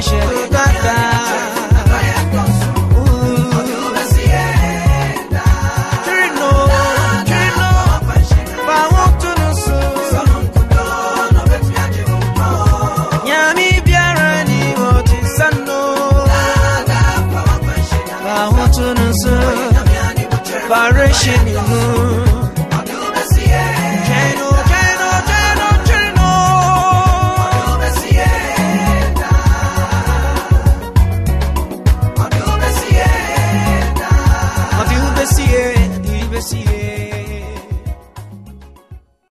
ṣẹlẹ̀ bàtà. Vibration in the moon.